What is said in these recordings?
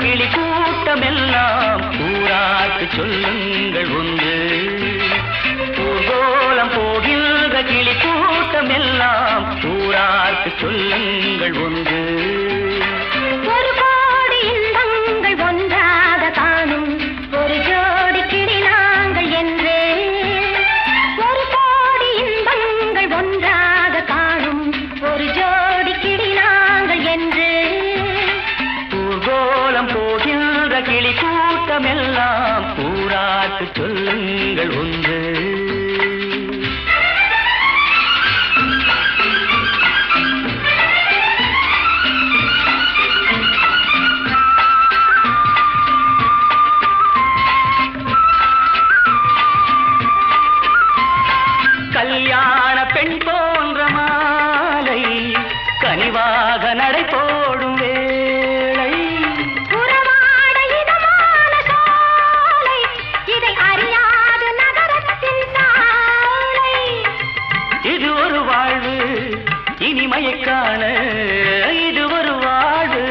கிளி கூட்டமெல்லாம் ஊராக்கு சொல்லுங்கள் ஒன்று ஊர்கோலம் போகின்ற கிளி கூட்டமெல்லாம் ஊராக்கு சொல்லுங்கள் ஒன்று கிளி கூட்டமெல்லாம் கூறாட்டு சொல்லுங்கள் ஒன்று. கல்யாண பெண் போன்ற மாலை கனிவாக நடை இனிமையைக் காண இது ஒரு வாழ்வு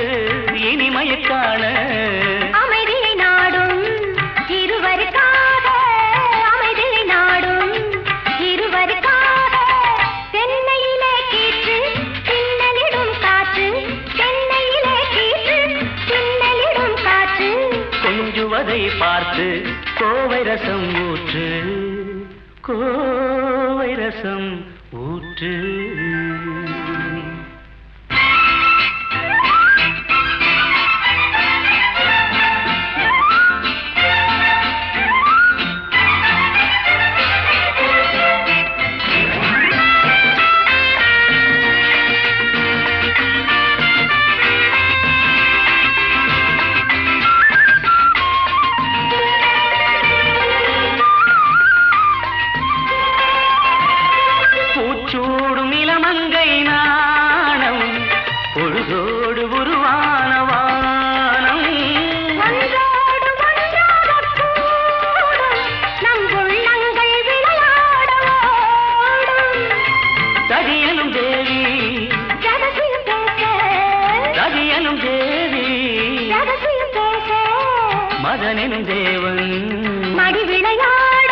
இனிமையைக் காண அமைதியை நாடும் இருவருக்காக அமைதியை நாடும் இருவருக்காக தென்னையிலே கீற்று பின்னலிடும் காற்று தென்னையிலே கீற்று பின்னலிடும் காற்று. கொஞ்சுவதை பார்த்து கோவை ரசம் ஊற்று கோவை ரசம் ஊற்று. மதனெனும் தேவன். மடி விளையாட